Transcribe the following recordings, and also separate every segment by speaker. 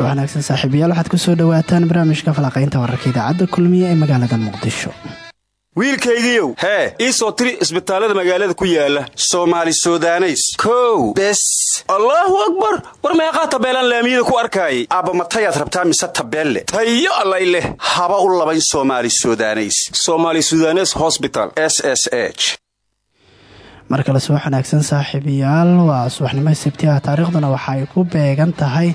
Speaker 1: wanaagsan saaxiibayaal waxaad ku soo dhawaataan barnaamijka falaqaynta wararka idaacadda kulmiye ee magaalada muqdisho
Speaker 2: wiilkaygiiow hee ii soo tiri isbitaallada magaalada ku yaalla soomaali sudaneys. Kow. Bes. Allaahu akbar. War meeqaa tabeelaan laamiyada ku arkaayay aabba matayaad rabtaa mise tabeelle? Tayo allay leh. Haba u labayn somaali sudaneys. Somaali sudanes hosbital s s h.
Speaker 1: Mar kale subax wanaagsan saaxiibayaal waa subaxnimo sabtiha taariikhduna waxa ay ku beegan tahay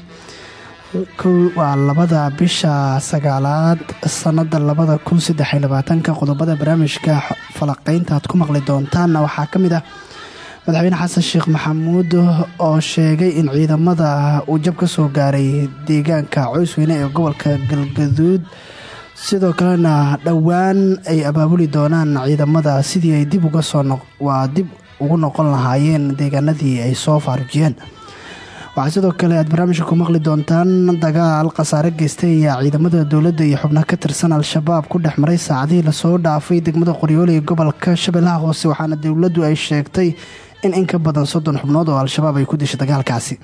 Speaker 1: waa labada bisha sagaalaad sanada labada kun saddexiy labaatanka qodobada barnaamijka falaqeynta aad ku maqli doontaanna waxaa ka mid ah madaxweyne xasan sheekh maxamuud oo sheegay in ciidamada uu jab ka soo gaaray deegaanka coysweyne ee gobolka galgaduud. Sidoo kalena dhowaan ay abaabuli doonaan ciidamada sidii ay dib uga soo waa dib ugu noqon lahaayeen deegaanadii ay soo faarijiyeen waxaa sidoo kale aad barnaamijka ku maqli doontaan dagaal khasaare geystay ayaa ciidamada dowladda iyo xubnaha ka tirsan al-shabaab ku dhex maray saacadihii la soo dhaafay degmada qoryoole ee gobolka shabeellaha hoose waxaana dowladdu ay sheegtay in in ka badan soddon xubnood oo al-shabaab ay ku dishay dagaalkaasi.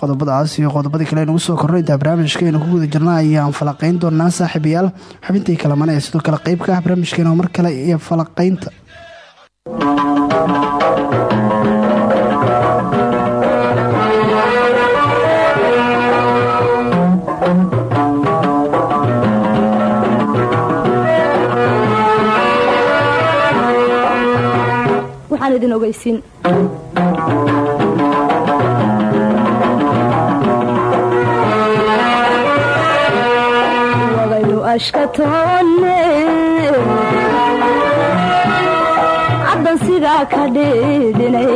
Speaker 1: Qodobadaas iyo qodobadii kale aynugu soo korno intaa barnaamijkeenu ku guda jirna ayaan falaqayn doonaa saaxiibayaal xubintii kalaman ee sidoo kale qeyb ka ah barnaamijkeena. Mar kale iyo falaqaynta
Speaker 3: idin ashkatoonne caddan sidaa ka dhiidhinay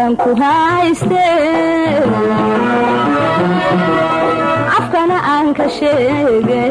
Speaker 3: urkan ku hayste. Afkana aan ka sheege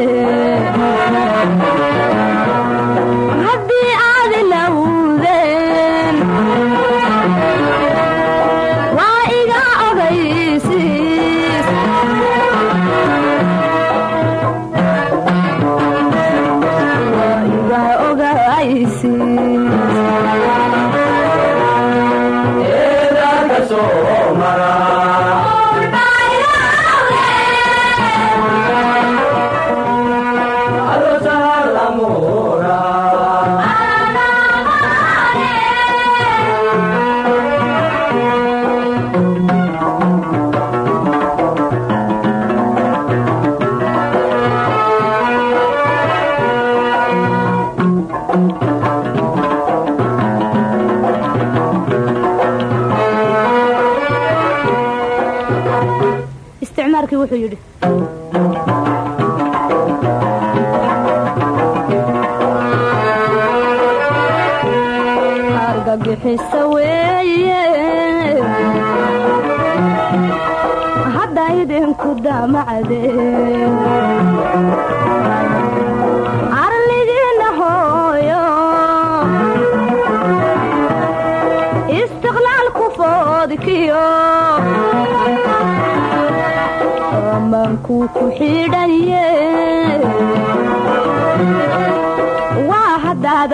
Speaker 3: wuxuu yidhi hadda idinku hooyo istiqlaalku foodkiyo amankuu ku xidhaye waa haddaad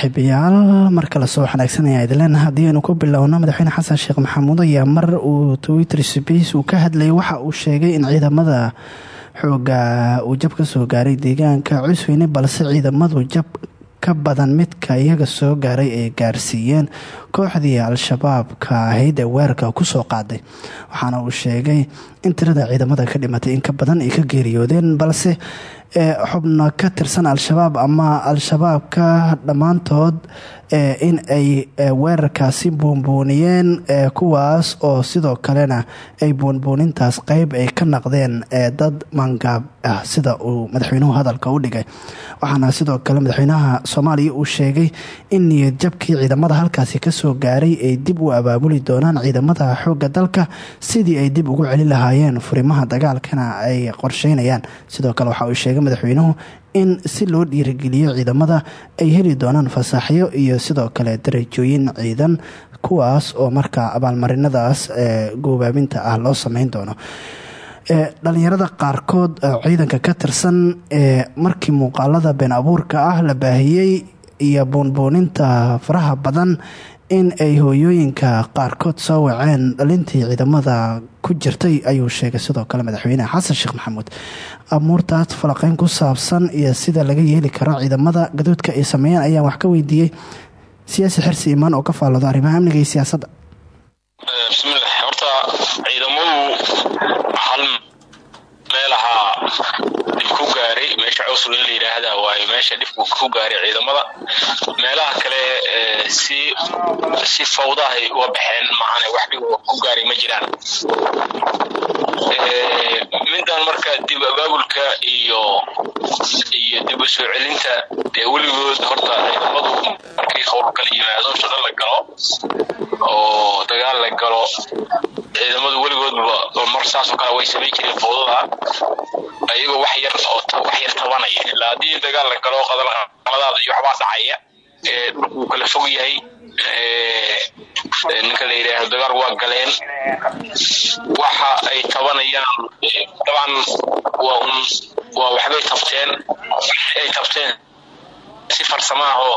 Speaker 1: saaxiibayaal. Mar kale soo wanaagsanaya idleen haddii aynu ku bilowno madaxweyne xasan sheekh maxamuud ayaa mar uu twitter space uu ka hadlayay waxa uu sheegay in ciidamada xooga uu jab ka soo gaaray deegaanka cusweyne balse ciidamadu jab ka badan midka iyaga soo gaaray ay gaarsiiyeen kooxdii al-shabaabka ahayd ee weerarka ku soo qaaday. Waxaana uu sheegay in tirada ciidamada ka dhimatay in ka badan ay ka geeriyoodeen balse xubno ka tirsan al-shabaab ama al-shabaabka dhammaantood in ay weerarkaasi buunbuuniyeen kuwaas oo sidoo kalena ay buunbuunintaas qeyb ay ka naqdeen dad mangaab ah sida uu madaxweynuhu hadalka u dhigay. Waxaana sidoo kale madaxweynaha soomaaliya uu sheegay in niyad jabkii ciidamada halkaasi ka soo gaaray ay dib u abaabuli doonaan ciidamada xooga dalka sidii ay dib ugu celi lahaayeen furimaha dagaalkana ay qorsheynayaan. Sidoo kale waxa uu sheegay madaxweynuhu in si loo dhiirigeliyo ciidamada ay heli doonaan fasaaxyo iyo sidoo kale darajooyin ciidan kuwaas oo markaa abaalmarinadaas goobaabinta ah loo sameyn doono. Dhalinyarada qaarkood ciidanka ka tirsan ee markii muuqaalada been abuurka ah la baahiyey iyo buunbuuninta faraha badan in ay hooyooyinka qaarkood soo waceen. Dhalintii ciidamada ku jirtay ayuu sheegay sidoo kale madaxweyne xasan sheekh maxamuud. Amuurtaas falaqeyn ku saabsan iyo sida laga yeeli karo ciidamada gadoodka ay sameeyeen ayaan wax ka weydiiyey. Siyaasi xirsi imaan oo ka faallooda arrimaha amniga iyo siyaasadda.
Speaker 4: Bismillaah horta ciidamadu hal ku meesha cawsl la yidhaahda waayo. Meesha dhibku ku gaaray ciidamada. Meelaha kale si si fawdahay uga baxeen maahane wax dhib ku gaaray ma jiraan. Middan marka dib abaabulka iyo iyo dib u soo celinta dee weligood horta ciidamadu markii howlgal yimaado shaqo la galo oo dagaal la galo ciidamadu weligoodba mar saasoo kale way samayn jireen fawdada ayagoo wax yar wax yar tabanaya. Ilaa haddii dagaal la galo qaladaada iyo waxbaa dhacaya dhulkuu kala fog yahay ninka la yidhaahdo dagaal waa galeen. Waxa ay tabanayaan dabcan waa waxbay tabteen ay tabteen si farsamaahoo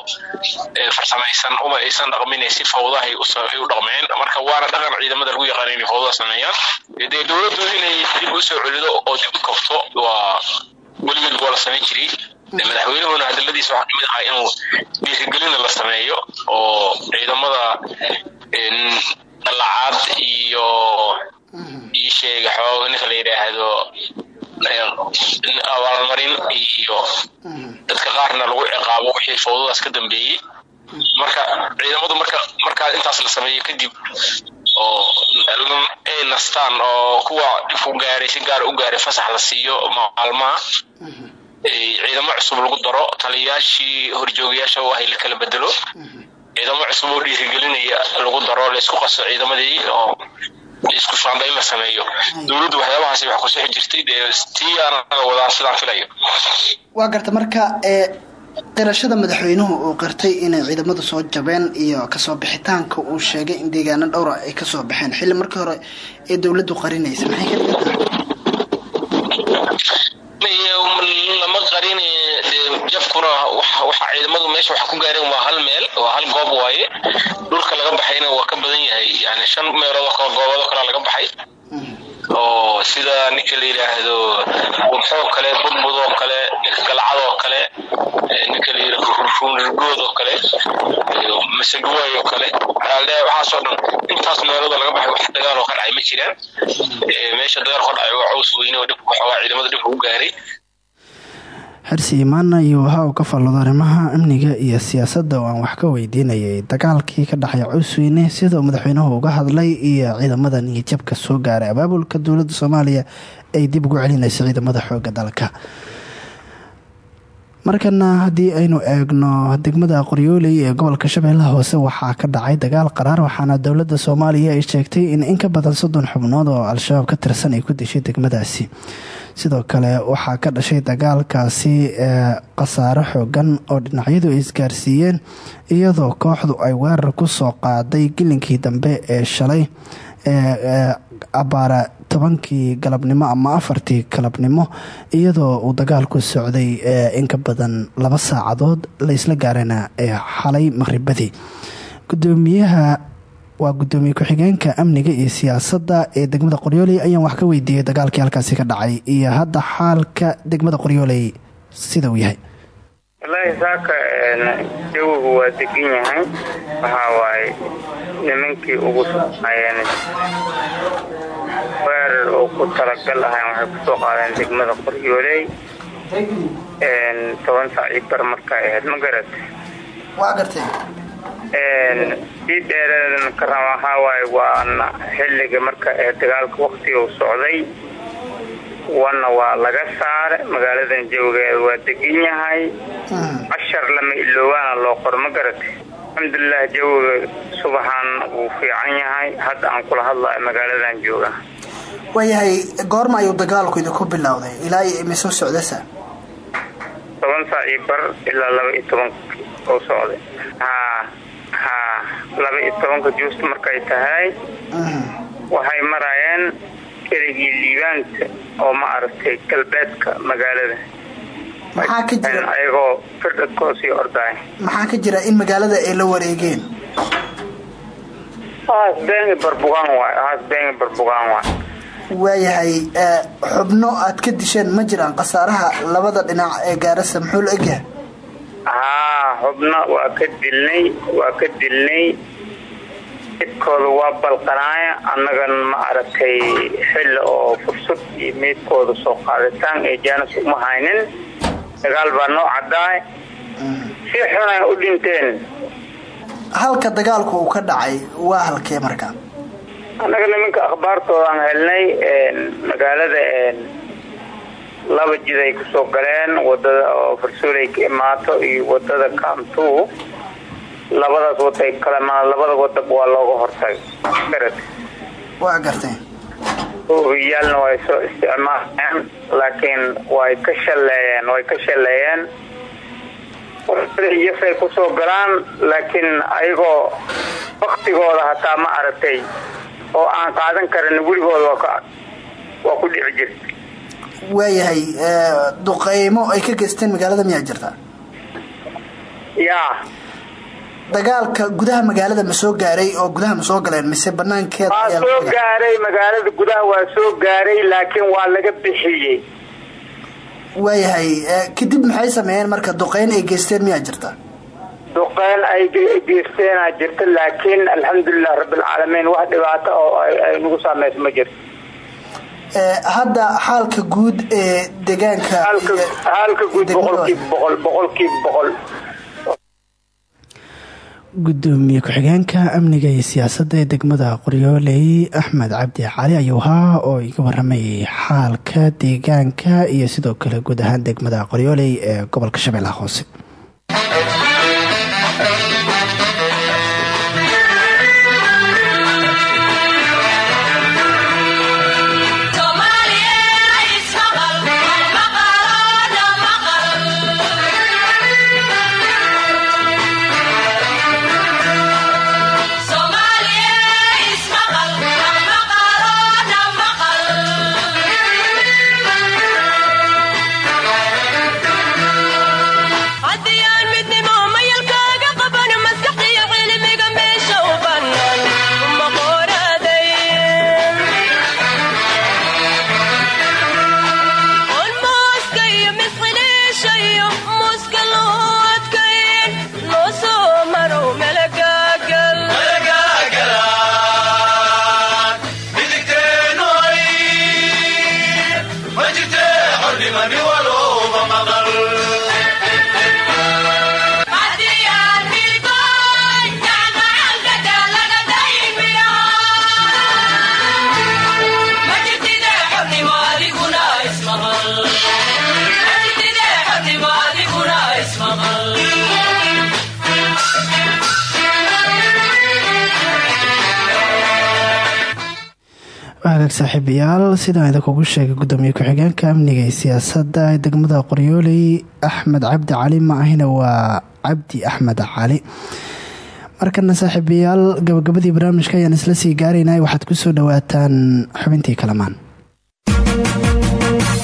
Speaker 4: farsamaysan uma aysan dhaqmin si fawdahay u dhaqmeen. Marka waana dhaqan ciidamada lagu yaqaan inay fawdada sameeyaan dee dowladdu inay dib u soo celido oo dib u kabto waa weligeed waa la samayn jiray. Madaxweynuhuna hadaladiisa waxaa ka mid ahaa inuu dhiirigelina la sameeyo oo ciidamada dalacaad iyo ii sheega xoog ninka la yidhaahdo abaalmarin iyo dadka qaarna lagu ciqaabo wixii fawdadaas ka dambeeyey. Marka ciidamadu marka markaa intaas la sameeyo kadib oo ay nastaan oo kuwa dhibku gaaray si gaara u gaaray fasax la siiyo maalmaha ciidamo cusub lagu daro taliyayaashii horjoogayaasha u ahay la kala bedelo. Ciidamo cusub oo dhiirigelinaya lagu daro laysku qaso ciidamadii oo isku shaandayn la sameeyo. Dowladdu waxyaabahaasi wax kusixi jirtay dee tii aanaga wadaa sidaan filayo.
Speaker 1: Waa garta marka ee qirashada madaxweynuhu uu qirtay inay ciidamadu soo jabeen iyo ka soo bixitaanka uu sheegay in deegaano dhowra ay ka soo baxeen. Xilli markii hore ee dowladdu qarinaysa maxay ka
Speaker 4: qarin jabkuna waxa ciidamadu meesha waxa ku gaareen waa hal meel waa hal goob waaye. Dhulka laga baxayna waa ka badan yahay yani shan meelood oo kale goobado kale laga baxay. Oo sida ninka la yidhaahdo wabxoo kale budbud oo kale galcad oo kale ninka la yidhaahdo ruunirgood oo kale masegawaay oo kale. Waxaasoo dhan intaas meeloodoo laga baxay wax dagaal oo ka dhacay ma jiraan. Meesha dagaal ka dhacay waa caws weyne oo dhibka waxoogaa ciidamada dhibka u gaaray
Speaker 1: xirsi imaana iyo waxa uu ka fallooda arrimaha amniga iyo siyaasadda oo aan wax ka weydiinayay. Dagaalkii ka dhexay cusweyne sida madaxweynuhu uga hadlay iyo ciidamada niyadjabka soo gaaray abaabulka dowladda soomaaliya ay dib ugu celinayso ciidamada xooga dalka. Markana haddii aynu eegno degmada qoryooley ee gobolka shabeellaha hoose waxaa ka dhacay dagaal qaraar waxaana dowladda soomaaliya ay sheegtay in in ka badan soddon xubnood oo al-shabaab ka tirsan ay ku dishay degmadaasi sidoo kale waxaa ka dhashay dagaalkaasi khasaare xoogan oo dhinacyadu isgaarsiiyeen iyadoo kooxdu ay weerar ku soo qaaday gilinkii dambe ee shalay ee abaara tobankii galabnimo ama afartii galabnimo iyadoo uu dagaalku socday inka badan laba saacadood laysla gaarana ee xalay maqhribadii gudoomiyaha waa gudoomiye ku-xigeenka amniga iyo siyaasadda ee degmada qoryooley ayaan wax ka weydiiyey dagaalkii halkaasi ka dhacay iyo hadda xaalka degmada qoryooley sida uu yahay.
Speaker 5: Wallaahi saaka jawigu waa degan yahay. Waxaa waaye nimankii ugu sugnaayeen weerar oo ku talagal ahayn waxay ku soo qaadeen degmada qoryooley toban saaci bar markaa ahayd ma garat
Speaker 1: waa gartay
Speaker 5: sii dheereedan karan waxaa waaye waana xilliga marka dagaalka waktiga u socday wana waa laga saare magaaladan jawigeeda waa degan yahay. Cashar lama iloowaana loo qor ma garatay alxamdulilah jawiga subaxan wuu fiican yahay. Hadda aan kula hadlayo magaaladan jooga
Speaker 1: waayahay goorma ayuu dagaalku idinku bilowday? Ilaa iyo imisoo socdasa
Speaker 5: toban saac bar ilaa laba iyo tobanka oo socday laba iyo tobanka juusta markay tahay waxay marayeen erigii liibaanta oo ma aragtay galbeedka magaalada.
Speaker 1: Maxaa ka jira?
Speaker 5: Ayagoo firdhadkoosii ordaay
Speaker 1: maxaa ka jira in magaalada ay la wareegeen?
Speaker 5: Haasbeeni barbugaan waay haasbeeni barbugaan waay.
Speaker 1: Waayahay xubno aad ka disheen ma jiraan khasaaraha labada dhinac ee gaarasa muxuu la egyahay
Speaker 5: xubno waa ka dilnay waa ka dilnay. Midkooda waa balqanaaya annagan ma aragtay xilli oo fursad iyo meydkooda soo qaaditaan ee jaanis uma haynin. Dagaal baa noo caddaay si xunay u dhinteen.
Speaker 1: Halka dagaalku uu ka dhacay waa halkee marka?
Speaker 5: Annaga nimanka akhbaartoodaan helnay magaalada laba jid ay ku soo galeen waddada oo farsuulay ka imaato iyo waddada kaamtuu labadaas waday kale ma labada wadaba waa looga hortagay.
Speaker 1: Waa gartay
Speaker 5: hogiyaalna way soo isticmaaleen laakiin way ka shaleeyeen way ka shaleeyeen. Iyosay ku soo galaan laakiin ayagoo waktigooda hataa ma aragtay oo aan qaadan karin weligooda waa ku dhici jirta
Speaker 1: waayahay duqeymo ay ka geysteen magaalada miyaa jirta?
Speaker 5: Yaa
Speaker 1: dagaalka gudaha magaalada ma soo gaaray oo gudaha ma soo galeen mise banaankeeda
Speaker 5: waa soo gaaray magaalada gudaha waa soo gaaray laakiin waa laga bixiyey.
Speaker 1: Waayahay kadib maxay sameeyeen marka duqeyn ay geysteen miyaa jirta?
Speaker 5: Duqeyn ay geysteenaa jirta laakiin alxamdulilah rabbilcaalamiin wax dhibaato oo ay nagu saameyso ma jirto
Speaker 1: hadda xaalka guud ee
Speaker 5: boqol
Speaker 1: gudoomiye ku-xigeenka amniga iyo siyaasadda ee degmada qoryooley axmed cabdi cali ayuu ahaa oo iga waramayay xaalka deegaanka iyo sidoo kale guud ahaan degmada qoryooley ee gobolka shabeellaha hoose saaxiibayaal sidaan idinkugu sheegay gudoomiye ku-xigeenka amniga iyo siyaasadda ee degmada qoryooley axmed cabdi cali ma ahina waa cabdi axmed cali. Markana saaxiibayaal gabagabadii barnaamijka ayaan isla sii gaaraynay waxaad ku soo dhawaataan xubintii kalamaan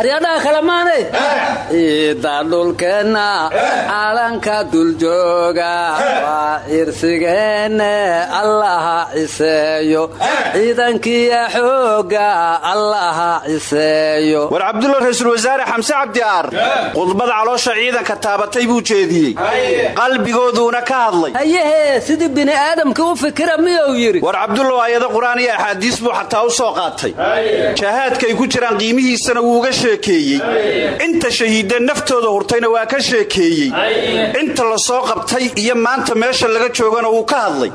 Speaker 6: aryadhaha kalemaane ciidda dhulkeenna caalanka duljooga waa cirsigeenne allaha ciseeyo ciidankiya xoogga allaha ciseeyo
Speaker 2: war cabdulla ra'yisul wasaare xamse cabdi aar khudbad caloosha ciidanka taabatay buu jeediyey qalbigooduuna ka hadlay
Speaker 6: hayehee sidii bini aadamka u fikira miyuu yidhi
Speaker 2: war cabdullow aayado qur'aan iyo axaadiis buu xataa u soo qaatay. Jahaadkaay ku jiraan qiimihiisana wuuga sheekeeyey. Inta shahiideen naftooda hurtayna waa ka sheekeeyey. Inta la soo qabtay iyo maanta meesha laga joogana wuu ka hadlay.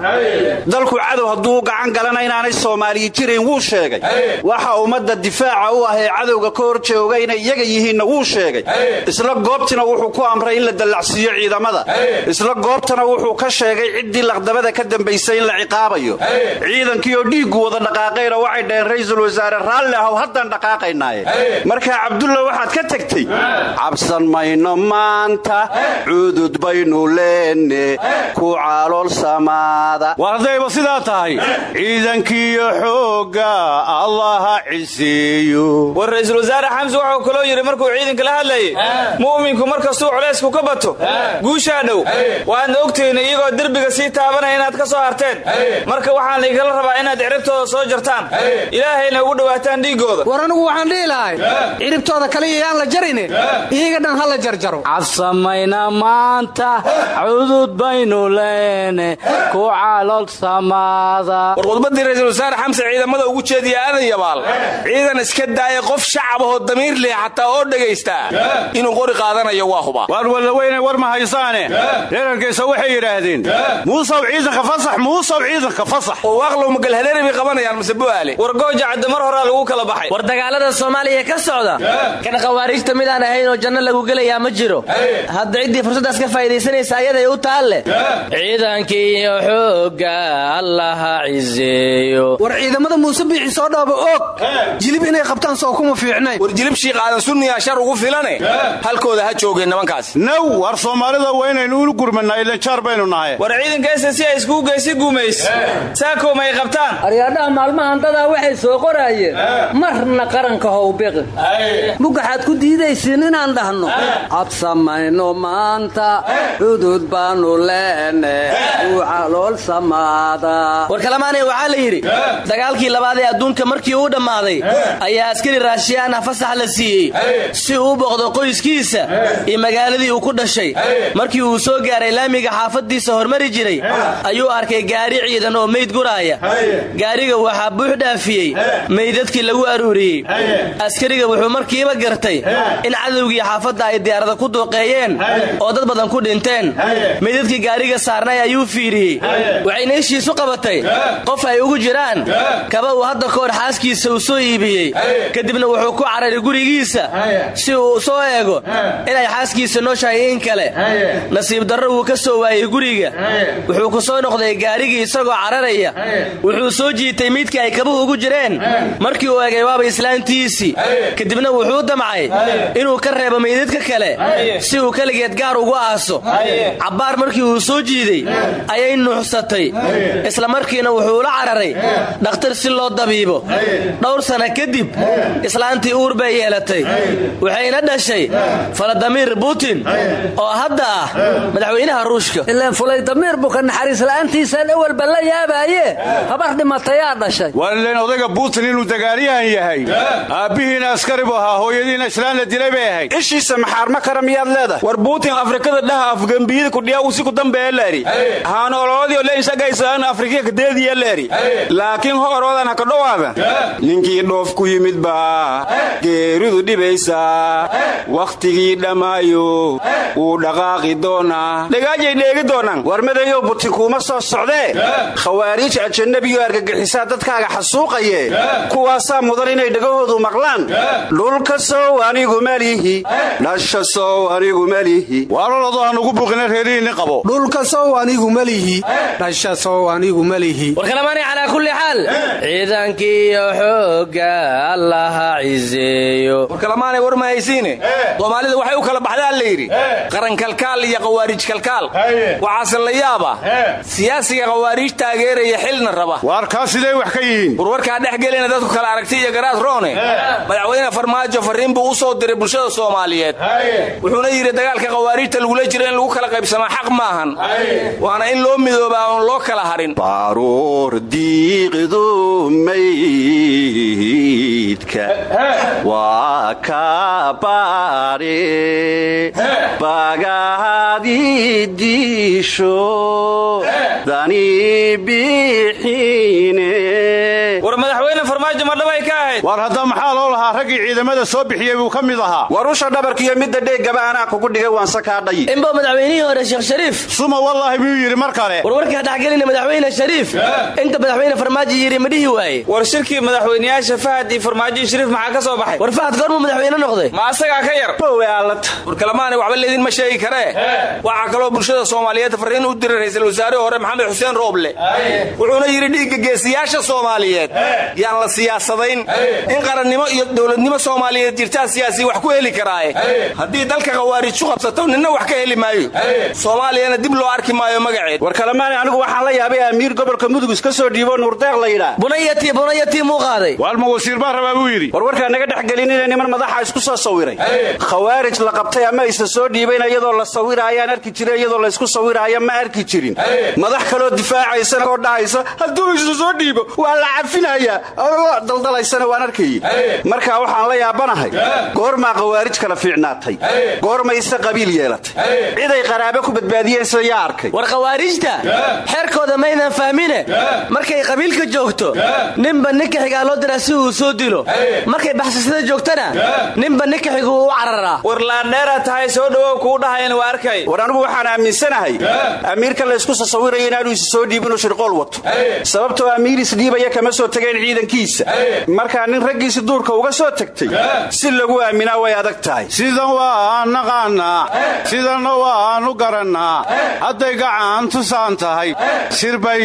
Speaker 2: Dalku cadow hadduu u gacan galana inaanay soomaaliyi jirayn wuu sheegay. Waxa ummadda difaaca u ah ee cadowga ka hor jooga inay iyaga yihiinna wuu sheegay. Isla goobtina wuxuu ku amray in la dallacsiiyo ciidamada. Isla goobtana wuxuu ka sheegay ciddii laqdabada ka dambaysay in la ciqaabayo. Ciidankii oo dhiiggu wada dhaqaaqayna waxay dhaheen ra'iisul wasaare raalli ahow haddaan dhaqaaqaynaaye cabdulla waxaad ka tegtay cabsan mayno maanta cudud baynu leenne ku calool samaada. War haddayba sidaa tahay. Ciidankiiyo xoogga allaha ciseeyo
Speaker 7: war ra'iisul wasaare xamse wuxuu kaloo yidhi markuu ciidanka la hadlayay mu'minku markastuu culaysku ka bato guushaa dhow. Waadna ogtihiin iyagoo derbiga sii taabanaya inaad ka soo harteen. Marka waxaan laygala rabaa inaad ciribtooda soo jartaan. Ilaahayna ugu dhowaataan dhiiggooda
Speaker 6: ciribtooda kaliya yaan la jarine iyaga dhan ha la jarjaro
Speaker 8: cabsamayna maanta cudud baynu leene ku calool samaada.
Speaker 7: War khudbaddii ra'iisul wasaare xamse ciidamada ugu jeediya aadan yabaal. Ciidan iska daaya qof shacabahoo damiir leh xataa oo dhagaystaa inuu qori qaadanayo waa huba.
Speaker 2: Waar wallaweyne war ma haysaane. Reerarkaysa waxay yidhaahdeen muusaw ciidanka fasax muusaw ciidanka fasax.
Speaker 7: Oo waaqlow magalhadeeri bay qabanayaan mase bu'aale war gooja cadde mar horaa lagu kala baxay.
Speaker 9: War dagaalada soomaaliya ka socda kan khawaariijta midaan ahayn oo janno lagu gelayaa ma jiro. Hadda ciddii fursaddaas ka faa'idaysanaysa ayaday u taalle. Ciidankiiyo xoogga allaha ciseeyo.
Speaker 6: War ciidamada muuse biixi soo dhaaba og. Jilib inay qabtaan soo kuma fiicnayn
Speaker 7: war jilib shiiqaadan sunniyaa shar ugu filane. Halkooda ha joogeen nimankaas.
Speaker 2: Naw war soomaalida waa inaynu ulu gurmanaa ilan jaar baynu nahay.
Speaker 7: War ciidankaasa si ay iskugu geysi guumays. Saakow ma ay qabtaan.
Speaker 6: Aryaadhaha maalmahan dadaa waxay soo qoraayeen. Marna qaranka howbiqi mugaxaad ku diidaysiin inaan dhahno. Cabsamayno maanta cudud baanu leene u calool samaada.
Speaker 9: War kalamaanay waxaa la yidhi dagaalkii labaad ee adduunka markii uu dhammaaday ayaa askari raashiyaan ah fasax la siiyey. Si uu u boqdo qoyskiisa iyo magaaladii uu ku dhashay. Markii uu soo gaaray laamiga xaafaddiisa hormari jiray ayuu arkay gaari ciidan oo meyd guraaya. Gaariga waxaa buux dhaafiyey meydadkii lagu aruuriyey. Askariga wuxuu markiiba gartay in cadowgii xaafadda ay diyaarada ku duuqeeyeen oo dad badan ku dhinteen. Meydadkii gaariga saarnay ayuu fiiriyey waxayna ishiisu qabatay. Qof ay ugu jiraan. Kaba uu hadda ka hor xaaskiisa uu soo iibiyey. Kadibna wuxuu ku cararay gurigiisa si uu soo eego inay xaaskiisa nooshahay in kale. Nasiib darro wuu ka soo waayey guriga. Wuxuu ku soo noqday gaarigii isagoo cararaya. Wuxuu soo jiitay miidkii ay kabuhu ugu jireen. Markii uu egay waaba islaantiisii kadibna wuxuu damcay inuu ka reebo meydadka kale. Si uu keligeed gaar ugu aaso. Cabbaar markii uu soo jiiday ayay nuuxsatay isla markiina wuxuu la cararay dhakhtar si loo dabiibo. Dhowr sana kadib islaantii uur bay yeelatay. Waxayna dhashay faladamiir butin oo hadda ah madaxweynaha ruushka.
Speaker 6: Ilaan fulaytamiir buka naxariis la'aantiisaan awalba la yaabaaye? Habar dhimatayaa dhashay.
Speaker 2: War ileen odayga buutin inuu dagaalyahan yahay. Aabbihiina askari
Speaker 10: buu ahaa hooyadiina islaan la dilay bay ahayd.
Speaker 2: Ishiisa maxaarma kara miyaad leedahay?
Speaker 7: War buutin afrikada dhaha afgambiyada kudhiya usi ku dambeeya leeri haana ololadiyo leishagaysaan afrikiya kadeediya leeri laakiin ho oroodan ha ka dhowaada ninkii dhoof ku yimid baa geeridu dhibaysaa. Wakhtigii dhammaayo wuu dhaqaaqi doonaa. Dhagaajay dheegi doonaan.
Speaker 2: Warmadayow buti kuuma soo socdee khawaariij ajanabiyo argagixisaa dadkaaga xasuuqaye kuwaasaa mudan inay dhegahoodu maqlaan dhulka sow anigu malihi. Dhasha sow anigu malihi.
Speaker 10: Waalolado aan ugu buuqina reerihiinni qabo.
Speaker 11: Dhulka sow anigu malihi. Dhasha sow anigu malihi.
Speaker 9: Warkalamani calaa kulli xaal. Ciidankiiyo xoogga allaha ciseeyo.
Speaker 12: Warkalamaanay war ma haysiine? Soomaalida waxay u kala baxdaa la yidhi. Qarankalkaal iyo khawaariij kalkaal waxaase la yaaba siyaasiga khawaariij taageeraya xilna raba.
Speaker 10: Waar kaa siday wax ka yihiin?
Speaker 12: Warwarkaa dhex gelina dadku kala aragti iyo garaad roone. Madaxweyne farmaajo farriin buu u soo diray bulshada soomaaliyeed. Wuxuuna yidhi dagaalka khawaariijta lagula jiro in lagu kala qaybsamaa xaq maahan waana in loo midoobaa oon loo kala harin.
Speaker 2: Baaruur diiqdu maydka waa ka baadhe bagaadi diisho dani bixine
Speaker 7: war madaxweyne farmaajo madhabay ka ahayd.
Speaker 10: Waar hadda maxaa loo lahaa raggii ciidamada soo bixiyey buu ka mid ahaa.
Speaker 2: War usha dhabarkiiyo midda dheeggaba anaa kugu dhigay waanse kaa dhayi.
Speaker 9: Inba madaxweynihii hore sheekh shariif.
Speaker 10: Suma wallaahi miyuu yidhi mar kale.
Speaker 9: Warwarkii hadhexgelina madaxweyne shariif. Inta madaxweyne farmaajo yidhi ma dhihi waaye.
Speaker 7: War shirkii madaxweyneyaasha fahad iyo farmaajo iyo shariif maxaa ka soo baxay?
Speaker 9: War fahad goormuu madaxweyne noqday.
Speaker 7: Ma asagaa ka yar?
Speaker 12: Warkalamaanay waxba leydinma sheegi karee waxaa kaloo bulshada soomaaliyeed farriin u diray ra'iisul wasaarihii hore maxamed xuseen rooble. Wuxuuna yidhi dhiigga geesiyaasha soomaaliyeed yaan la siyaasadayn in qarannimo iyo dowladnimo soomaaliyeed jirtaa siyaasi wax ku heli karaaye. Haddii dalka khawaariiju qabsato ninna wax ka heli maayo. Soomaaliyana dib loo arki maayo magaceed.
Speaker 2: War kalemaani anigu waxaan la yaabay amiir gobolka mudug iska soo dhiibo nuurdeeq la yidhaa
Speaker 9: bunayati bunayatii muu qaaday?
Speaker 10: Waalma wasiir baa rabaa buu yidhi.
Speaker 2: War warkaa naga dhex gelinina niman madaxa isku soo sawiray. Khawaarij la qabtay ama isa soo dhiibayna iyadoo la sawiraayaan arki jira iyadoo laysku sawiraayo ma arki jirin. Madax kaloo difaacaysana oo dhahaysa hadduu isu soo dhiibo waa la cafinayaa daldalaysana waan waxaan la yaabanahay. Goormaa khawaarij kala fiicnaatay. Goormayse qabiil yeelatay. Ciday qaraabo ku badbaadiyeen sida yaa arkay.
Speaker 9: War khawaarijta? Xeerkooda maynan fahmine markay qabiilka joogto ninba ninka xigaa loo diraa si uu soo dilo. Markay baxsasada joogtana ninba ninka xigu u cararaa
Speaker 7: war laandheera tahay soo dhowow kuu dhahayan waa arkay.
Speaker 2: War anigu waxaan aaminsanahay amiirka laysku sasawiraya inaanu isa soo dhiibinuu shirqool wato. Sababtoo amiir isdhiibaya kama soo tegeen ciidankiisa. Markaa nin raggiisi duurka uga soo tagtay si lagu aaminaa way adag tahay.
Speaker 10: Sidan waan naqaannaa sidanna waannu garannaa. Hadday gacan tusaan tahay sirbay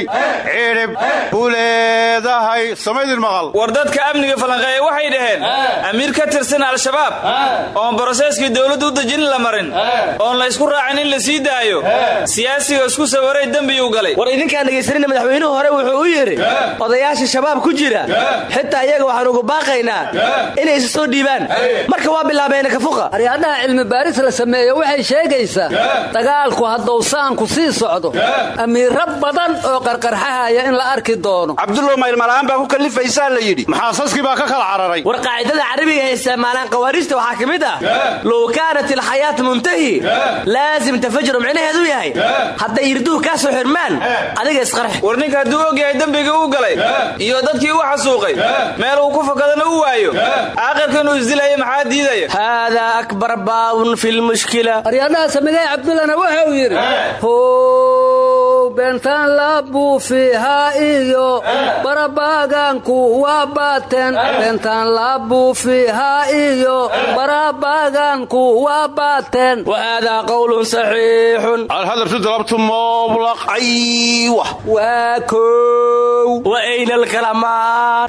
Speaker 10: cidhib buu leedahay samaydin maqal.
Speaker 7: War dadka amniga falanqeeye waxay dhaheen amiir ka tirsan al-shabaab oon broseeskii dowladdu u dejin la marin oon la ysku raacin in la sii daayo. Siyaasiga isku sawaray dembiyuu galay.
Speaker 9: War idinkaan dhegaysanina madaxweynuhu hore wuxuu u yidhi odayaasha shabaab ku jira xitaa iyaga waxaan ugu baaqaynaa soo dhiibaan. Marka waa bilaabeena kafuqa
Speaker 6: aryaadhaha cilmi baaris la sameeye waxay sheegaysaa dagaalku hadduu saanku sii socdo amiiro badan oo qarqarxahaya in la arki doono.
Speaker 2: Cabdullow maylmala'aan baa ku kallifaysaa la yidhi.
Speaker 10: Maxaasaskii baa ka kala cararay.
Speaker 9: War qaacidada carabiga ay isticmaalaan khawaariijta waxaa ka mid ah. Low kaanat ilxayaatu muntahi. Laasim tafajuru micnaheedu yahay. Hadday irduhu kaa soo xirmaan adiga isqarx
Speaker 7: war ninka hadduu og yahay dembigii u galay iyo dadkii u xasuuqay meel uu ku fakadana u waayo aaqirka inuu isdilaya maxaa diidaya?
Speaker 9: Haadaa akbar baabun fi lmushkila
Speaker 6: aryaadhaha samigay cabdullana waxa uu yidhi how beentaan la buufihaa iyo barabaaganku waa baateen. Beentaan la buufihaa iyo barabaaganku waa baateen.
Speaker 9: Wahaadaa qowlun saxiixun.
Speaker 10: Alhadabtu dalabtu mublaq
Speaker 2: aywa.
Speaker 9: Waa kow wa ayna alkalamaan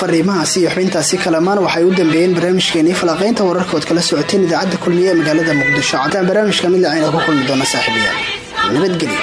Speaker 1: fariimahaasi iyo xubintaasi kalamaan waxay u dambeeyeen barnaamijkeenii falaqaynta wararkood kala socoteen idaacadda kulmiye ee magaalada muqdisho. Cadaan barnaamijka mid lacayna ku kulmi doona saaxiibayaal nabadgelyo